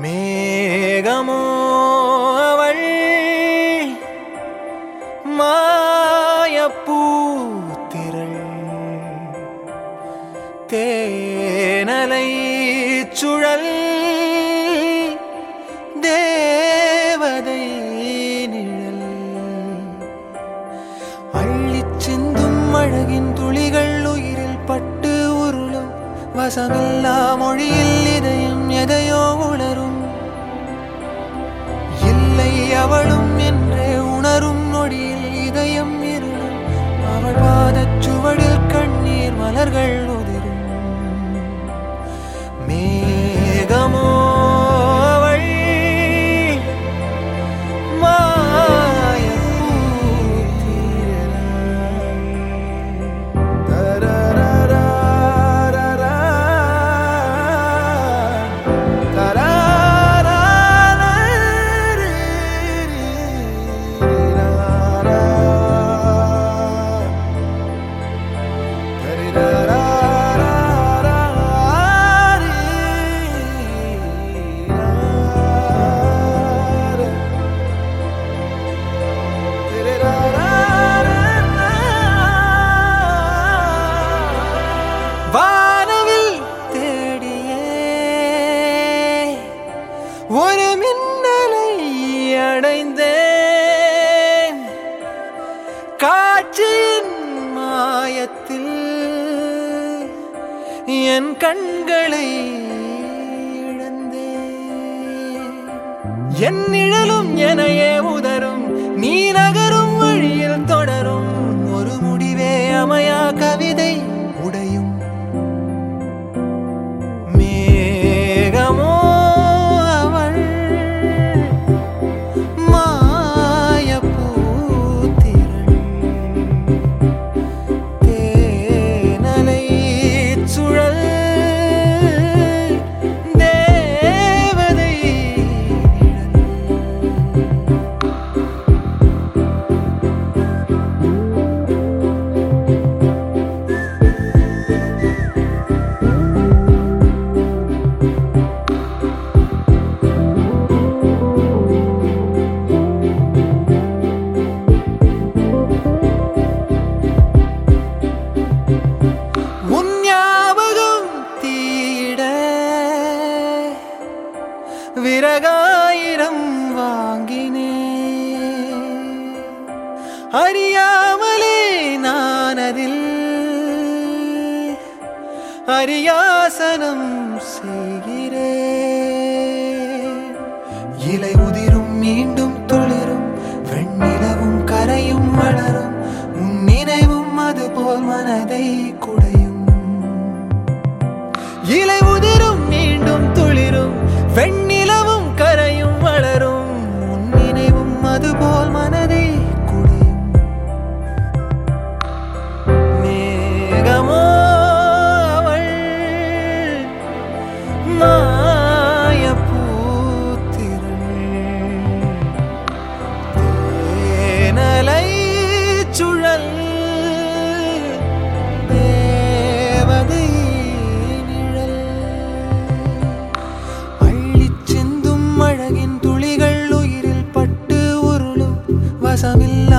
மேகமோ அவள் மாயப்பூத்திரள் தேனலை சுழல் தேவதை நிழல். அள்ளிச் சிந்தும் அழகின் துளிகள் உயிரில் பட்டு உருளும் வசமில்லா மொழியில் எதையோ உணரும். இல்லை அவளும் என்றே ஒரு மின்னலை அடைந்தேன். காட்சியின் மாயத்தில் என் கண்களை இழந்தேன். என் நிழலும் எனையே விறகாயிரம் வாங்கினே. அறியாமலே நான் அதில் அரியாசனம் செய்கிறேன் இலை உதிரும் மீண்டும் துளிரும் வெண்ணிலவும் கரையும் வளரும் உன் நினைவும் அது போல் மனதை குடையும். இலை வசமில்லா